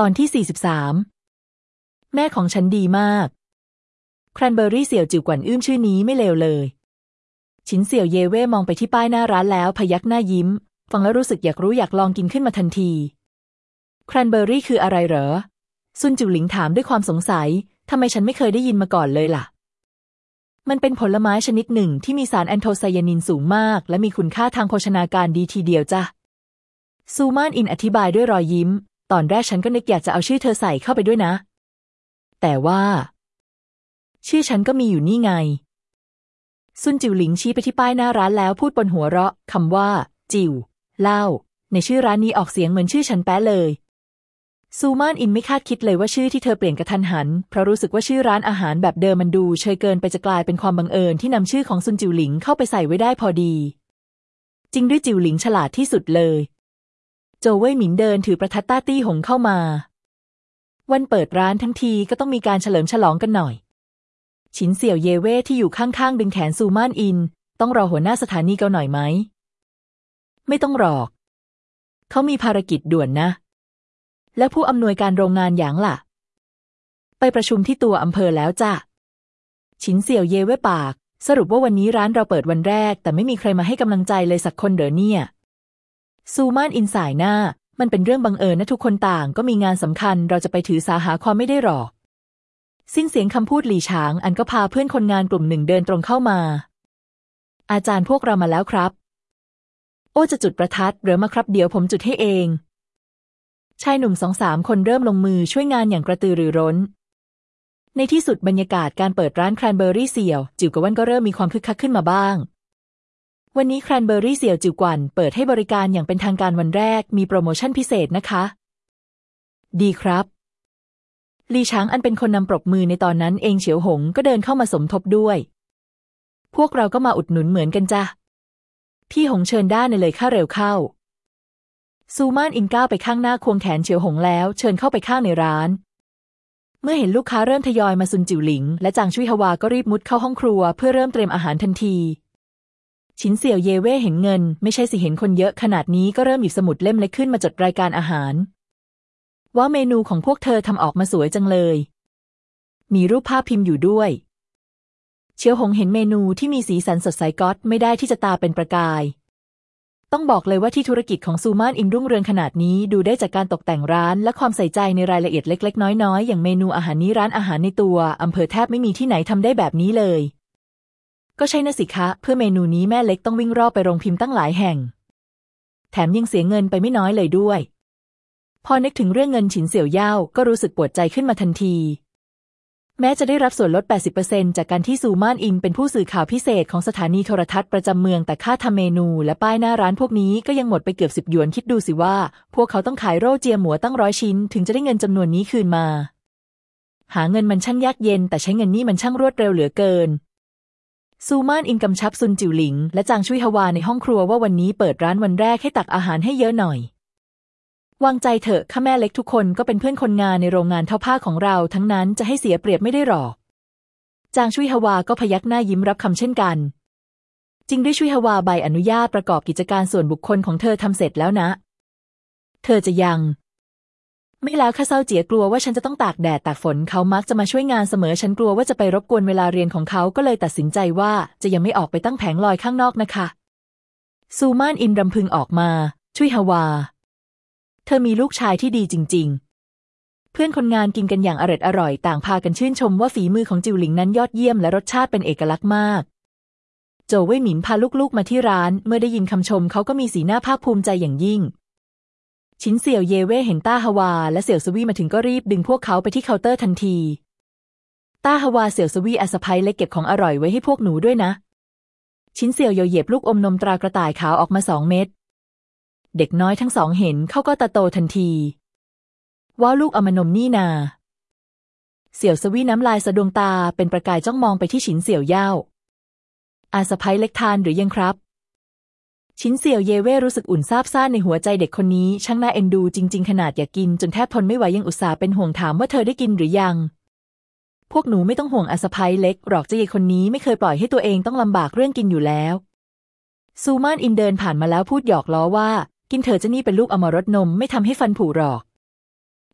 ตอนที่ 43 แม่ของฉันดีมาก แครนเบอรี่เสี่ยวจิ๋วกวนอื้มชื่อนี้ไม่เลวเลยฉินเสี่ยวเยเว่มองไปที่ป้ายหน้าร้านแล้วพยักหน้ายิ้ม ฟังแล้วรู้สึกอยากรู้อยากลองกินขึ้นมาทันที แครนเบอรี่คืออะไรเหรอ ซุนจิ๋วหลิงถามด้วยความสงสัย ทำไมฉันไม่เคยได้ยินมาก่อนเลยล่ะ มันเป็นผลไม้ชนิดหนึ่งที่มีสารแอนโทไซยานินสูงมาก และมีคุณค่าทางโภชนาการดีทีเดียวจ้ะซูมานอินอธิบายด้วยรอยยิ้ม ตอนแรกฉันก็นึกอยากจะเอาชื่อเธอใส่เข้าไปด้วยนะ แต่ว่า ชื่อฉันก็มีอยู่นี่ไง ซุนจิวหลิงชี้ไปที่ป้ายหน้าร้านแล้วพูดบนหัวเราะคำว่า จิวเล่า ในชื่อร้านนี้ออกเสียงเหมือนชื่อฉันแป๊ะเลย ซูมานอินไม่คาดคิดเลยว่าชื่อที่เธอเปลี่ยนกระทันหัน เพราะรู้สึกว่าชื่อร้านอาหารแบบเดิมมันดูเชยเกินไปจะกลายเป็นความบังเอิญที่นำชื่อของซุนจิวหลิงเข้าไปใส่ไว้ได้พอดี จริงด้วยจิวหลิงฉลาดที่สุดเลย โจวเว่ยหมินเดินถือประทัดต้าตี้หงเข้ามา วันเปิดร้านทั้งทีก็ต้องมีการเฉลิมฉลองกันหน่อย ฉินเสี่ยวเยเว่ที่อยู่ข้างๆดึงแขนซูมานอิน ต้องรอหัวหน้าสถานีเกาหน่อยไหม ไม่ต้องรอก เขามีภารกิจด่วนนะ แล้วผู้อำนวยการโรงงานหยางล่ะ ไปประชุมที่ตัวอำเภอแล้วจ้ะ ฉินเสี่ยวเยเว่ปาก สรุปว่าวันนี้ร้านเราเปิดวันแรก แต่ไม่มีใครมาให้กำลังใจเลยสักคนเด้อเนี่ย ซูมานอินสายหน้า มันเป็นเรื่องบังเอิญนะทุกคนต่างก็มีงานสำคัญเราจะไปถือสาหาความไม่ได้หรอก สิ้นเสียงคำพูดหลีฉางอันก็พาเพื่อนคนงานกลุ่มหนึ่งเดินตรงเข้ามา อาจารย์พวกเรามาแล้วครับ โอ้จะจุดประทัดหรือมาครับเดี๋ยวผมจุดให้เอง ชายหนุ่มสองสามคนเริ่มลงมือช่วยงานอย่างกระตือรือร้น ในที่สุดบรรยากาศการเปิดร้านแครนเบอรี่เสี่ยว จิ๋วกับวันก็เริ่มมีความคึกคักขึ้นมาบ้าง วันนี้แครนเบอรี่เสี่ยวจิ๋วกวนเปิดให้บริการอย่างเป็นทางการวันแรกมีโปรโมชั่นพิเศษนะคะ ดีครับหลี่ช้างอันเป็นคนนำปรบมือในตอนนั้นเองเฉียวหงก็เดินเข้ามาสมทบด้วย พวกเราก็มาอุดหนุนเหมือนกันจ้ะ พี่หงเชิญด้านในเลยค่ะเร็วเข้า ซูมานอินก้าวไปข้างหน้าควงแขนเฉียวหงแล้ว เชิญเข้าไปข้างในร้าน เมื่อเห็นลูกค้าเริ่มทยอยมาซุนจิ๋วหลิง และจางชุยฮวาก็รีบมุดเข้าห้องครัวเพื่อเริ่มเตรียมอาหารทันที ชินเสี่ยวเยเว่เห็นเงิน ไม่ใช่สิเห็นคนเยอะขนาดนี้ก็เริ่มหยิบสมุดเล่มเล็กขึ้นมาจดรายการอาหาร ว่าเมนูของพวกเธอทำออกมาสวยจังเลย มีรูปภาพพิมพ์อยู่ด้วย เชียวหงเห็นเมนูที่มีสีสันสดใสก๊อตไม่ได้ที่จะตาเป็นประกาย ต้องบอกเลยว่าที่ธุรกิจของซูมานอินรุ่งเรืองขนาดนี้ดูได้จากการตกแต่งร้านและความใส่ใจในรายละเอียดเล็ก ๆ น้อยๆอย่างเมนูอาหารนี้ร้านอาหารในตัวอำเภอแทบไม่มีที่ไหนทำได้แบบนี้เลย ก็ใช่นะสิคะ เพื่อเมนูนี้แม่เล็กต้องวิ่งรอบไปโรงพิมพ์ตั้งหลายแห่ง แถมยังเสียเงินไปไม่น้อยเลยด้วย พอนึกถึงเรื่องเงินฉินเสี่ยวเย่าก็รู้สึกปวดใจขึ้นมาทันที แม้จะได้รับส่วนลด 80%จากการที่ซูมานอิงเป็นผู้สื่อข่าวพิเศษของสถานีโทรทัศน์ประจำเมืองแต่ค่าทำเมนูและป้ายหน้าร้านพวกนี้ก็ยังหมดไปเกือบสิบหยวนคิดดูสิว่า พวกเขาต้องขายโรเจียหมูตั้งร้อยชิ้น ถึงจะได้เงินจำนวนนี้คืนมาหาเงินมันช่างยากเย็น แต่ใช้เงินนี่มันช่างรวดเร็วเหลือเกิน ซูมานอิงกำชับซุนจิ๋วหลิง และจางชุยฮวาในห้องครัวว่าวันนี้เปิดร้านวันแรกให้ตักอาหารให้เยอะหน่อย วางใจเถอะข้าแม่เล็กทุกคนก็เป็นเพื่อนคนงานในโรงงานเท่าผ้าของเราทั้งนั้นจะให้เสียเปรียบไม่ได้หรอก จางชุยฮวาก็พยักหน้ายิ้มรับคำเช่นกัน จริงด้วยชุยฮวาใบอนุญาตประกอบกิจการส่วนบุคคลของเธอทำเสร็จแล้วนะ เธอจะยัง ไม่แล้วข้าเศร้าเจียกลัวว่าฉันจะต้องตากแดดตากฝนเขามักจะมาช่วยงานเสมอฉันกลัวว่าจะไปรบกวนเวลาเรียนของเขาก็เลยตัดสินใจว่าจะยังไม่ออกไปตั้งแผงลอยข้างนอกนะคะ ซูมานอินรำพึงออกมาชุยฮาวา เธอมีลูกชายที่ดีจริง ๆ เพื่อนคนงานกินกันอย่างอร่อยอร่อย ต่างพากันชื่นชมว่าฝีมือของจิวหลิงนั้นยอดเยี่ยมและรสชาติเป็นเอกลักษณ์มากโจวเว่ยหมินพาลูกๆมาที่ร้าน เมื่อได้ยินคำชมเขาก็มีสีหน้าภาคภูมิใจอย่างยิ่ง ชินเสี่ยวเยเว่เห็นต้าฮวา และเสี่ยวสวีมาถึงก็รีบดึงพวกเขาไปที่เคาน์เตอร์ทันที ต้าฮวาเสี่ยวสวีอาสะพายเล็กเก็บของอร่อยไว้ให้พวกหนูด้วยนะ ชินเสี่ยวโยเหยียบลูกอมนมตรากระต่ายขาวออกมาสองเม็ด เด็กน้อยทั้งสองเห็นเขาก็ตาโตทันที ว่าลูกอมนมนี่นา เสี่ยวสวีน้ำลายสะดวงตาเป็นประกายจ้องมองไปที่ฉินเสี่ยวเย่าอาสะพายเล็กทานหรือยังครับ ชินเสี่ยวเยเว่รู้สึกอุ่นซาบซ่านในหัวใจเด็กคนนี้ ช่างน่าเอ็นดูจริง ๆ ขนาดอยากกิน จนแทบทนไม่ไหวยังอุตส่าห์เป็นห่วงถามว่าเธอได้กินหรือยัง พวกหนูไม่ต้องห่วงอาสะพายเล็กหรอกเจ้าเยคนนี้ไม่เคยปล่อยให้ตัวเองต้องลำบากเรื่องกินอยู่แล้ว ซูมานอินเดินผ่านมาแล้วพูดหยอกล้อว่า กินเถอจ้านี่เป็นลูกอมรสนมไม่ทำให้ฟันผุหรอก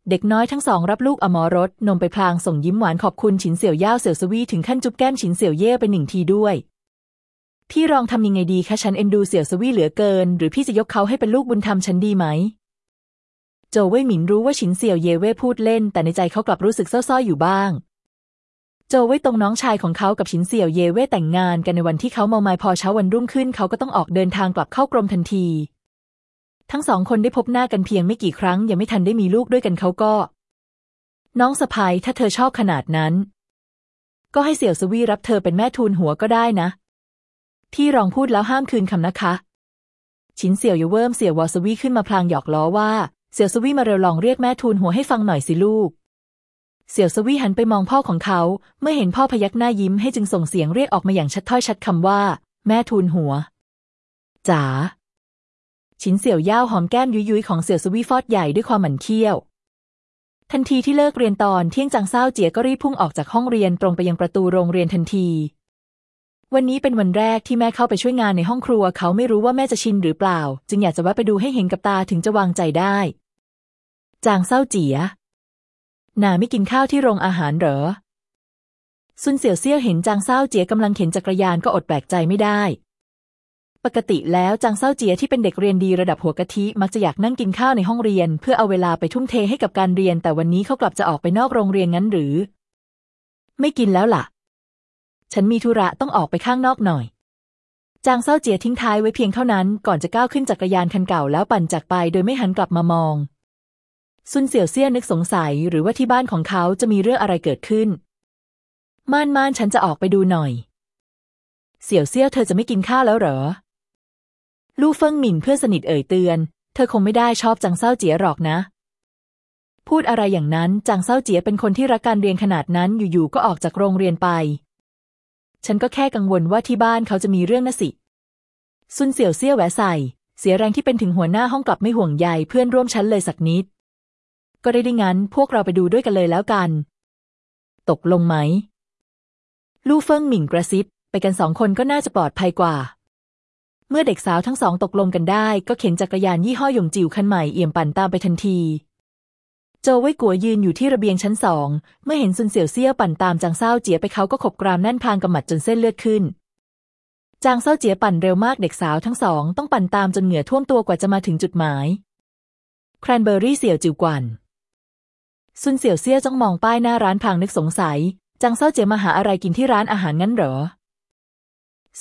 เด็กน้อยทั้งสองรับลูกอมรรถนมไปพลางส่งยิ้มหวานขอบคุณฉินเสี่ยวย่าเสี่ยวสวีถึงขั้นจุ๊บแก้มฉินเสี่ยวเย่ไปหนึ่งทีด้วย พี่รองทำยังไงดีคะฉันเอ็นดูเสี่ยวสวี่เหลือเกิน หรือพี่จะยกเขาให้เป็นลูกบุญธรรมฉันดีไหมโจวเว่ยหมินรู้ว่าฉินเสี่ยวเย่เว่พูดเล่น แต่ในใจเขากลับรู้สึกเศร้าๆอยู่บ้าง โจวเว่ยตรงน้องชายของเขากับฉินเสี่ยวเย่เว่แต่งงานกันในวันที่เขาเมาไม้พอเช้าวันรุ่งขึ้น เขาก็ต้องออกเดินทางกลับเข้ากรมทันที ทั้งสองคนได้พบหน้ากันเพียงไม่กี่ครั้ง ยังไม่ทันได้มีลูกด้วยกันเขาก็ น้องสะพ้ยถ้าเธอชอบขนาดนั้น ก็ให้เสี่ยวสวี่รับเธอเป็นแม่ทูลหัวก็ได้นะ ที่รองพูดแล้วห้ามคืนคำนะคะ ชินเสี่ยวเยเวิมเสี่ยววอสวีขึ้นมาพลางหยอกล้อว่า เสี่ยวสวีมาเร็วลองเรียกแม่ทูลหัวให้ฟังหน่อยสิลูก เสี่ยวสวีหันไปมองพ่อของเขา เมื่อเห็นพ่อพยักหน้ายิ้มให้จึงส่งเสียงเรียกออกมาอย่างชัดถ้อยชัดคำว่า แม่ทูลหัวจ๋าชินเสี่ยวย่าวหอมแก้มยุยยุยของเสี่ยวสวีฟอดใหญ่ด้วยความหมั่นเคี้ยว ทันทีที่เลิกเรียนตอนเที่ยงจางเศร้าเจียก็รีบพุ่งออกจากห้องเรียนตรงไปยังประตูโรงเรียนทันที วันนี้เป็นวันแรกที่แม่เข้าไปช่วยงานในห้องครัว เขาไม่รู้ว่าแม่จะชินหรือเปล่า จึงอยากจะแวะไปดูให้เห็นกับตาถึงจะวางใจได้ จางเศร้าเจียนาไม่กินข้าวที่โรงอาหารเหรอซุนเสี่ยวเซี่ยวเห็นจางเศร้าเจียกำลังเข็นจักรยานก็อดแปลกใจไม่ได้ ปกติแล้วจางเศร้าเจียที่เป็นเด็กเรียนดีระดับหัวกะทิมักจะอยากนั่งกินข้าวในห้องเรียน เพื่อเอาเวลาไปทุ่มเทให้กับการเรียน แต่วันนี้เขากลับจะออกไปนอกโรงเรียนงั้นหรือ ไม่กินแล้วล่ะ ฉันมีธุระต้องออกไปข้างนอกหน่อย จางเศร้าเจียทิ้งท้ายไว้เพียงเท่านั้นก่อนจะก้าวขึ้นจักรยานคันเก่าแล้วปั่นจากไปโดยไม่หันกลับมามอง ซุนเสี่ยวเซี่ยนึกสงสัยหรือว่าที่บ้านของเขาจะมีเรื่องอะไรเกิดขึ้น ม่านม่านฉันจะออกไปดูหน่อย เสี่ยวเซี่ยเธอจะไม่กินข้าวแล้วเหรอ ลู่เฟิงหมินเพื่อนสนิทเอ่ยเตือน เธอคงไม่ได้ชอบจังเศร้าเจียหรอกนะพูดอะไรอย่างนั้นจางเศร้าเจียเป็นคนที่รักการเรียนขนาดนั้นอยู่ๆก็ออกจากโรงเรียนไป ฉันก็แค่กังวลว่าที่บ้านเขาจะมีเรื่องนะสิ ซุนเสี่ยวเซี่ยวแหวใส่ เสียแรงที่เป็นถึงหัวหน้าห้องกลับไม่ห่วงใยเพื่อนร่วมชั้นเลยสักนิด ก็ได้ดังนั้นพวกเราไปดูด้วยกันเลยแล้วกัน ตกลงไหม ลู่เฟิงหมิงกระซิบ ไปกันสองคนก็น่าจะปลอดภัยกว่า เมื่อเด็กสาวทั้งสองตกลงกันได้ ก็เข็นจักรยานยี่ห้อหยงจิ๋วคันใหม่เอี่ยมปั่นตามไปทันที โจวไว้กัวยืนอยู่ที่ระเบียงชั้นสอง เมื่อเห็นซุนเสี่ยวเซี่ยปั่นตามจางเศร้าเจียไปเขาก็ขบกรามแน่นพางกำมัดจนเส้นเลือดขึ้น จางเศร้าเจียปั่นเร็วมากเด็กสาวทั้งสอง ต้องปั่นตามจนเหงื่อท่วมตัวกว่าจะมาถึงจุดหมาย แครนเบอร์รี่เสี่ยวจิ๋วกวันซุนเสี่ยวเซี่ยจ้องมองป้ายหน้าร้านพางนึกสงสัย จางเศร้าเจียมาหาอะไรกินที่ร้านอาหารงั้นเหรอ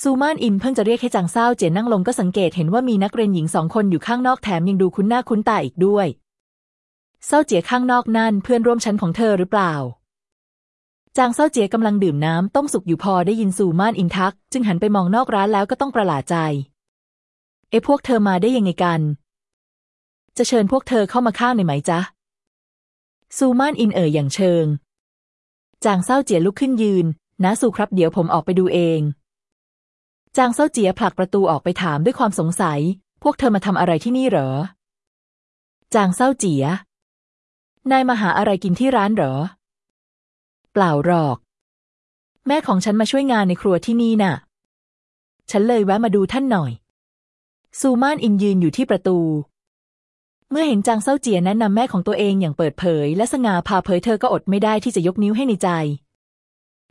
ซูมานอินเพิ่งจะเรียกให้จางเศร้าเจียนั่งลงก็สังเกตเห็นว่ามีนักเรียนหญิงสองคนอยู่ข้างนอกแถมยังดูคุ้นหน้าคุ้นตาอีกด้วย เศร้าเจี๋ยข้างนอกนั่นเพื่อนร่วมชั้นของเธอหรือเปล่า จางเศร้าเจี๋ยกำลังดื่มน้ำต้มสุกอยู่พอได้ยินซูมานอินทัก จึงหันไปมองนอกร้านแล้วก็ต้องประหลาดใจ เอะพวกเธอมาได้ยังไงกัน จะเชิญพวกเธอเข้ามาข้างในไหมจ๊ะซูมานอินเอ่ยอย่างเชิง จางเศร้าเจี๋ยลุกขึ้นยืนนะสูครับเดี๋ยวผมออกไปดูเอง จางเศร้าเจี๋ยผลักประตูออกไปถามด้วยความสงสัย พวกเธอมาทำอะไรที่นี่เหรอ จางเศร้าเจี๋ย นายมาหาอะไรกินที่ร้านเหรอ เปล่าหรอก แม่ของฉันมาช่วยงานในครัวที่นี่น่ะ ฉันเลยแวะมาดูท่านหน่อย ซูมานอินยืนอยู่ที่ประตู เมื่อเห็นจางเศร้าเจียแนะนำแม่ของตัวเองอย่างเปิดเผย และสง่าพาเผยเธอก็อดไม่ได้ที่จะยกนิ้วให้ในใจ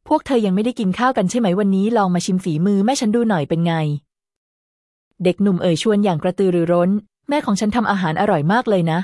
พวกเธอยังไม่ได้กินข้าวกันใช่ไหมวันนี้ลองมาชิมฝีมือแม่ฉันดูหน่อยเป็นไง เด็กหนุ่มเอ่ยชวนอย่างกระตือรือร้น แม่ของฉันทำอาหารอร่อยมากเลยนะ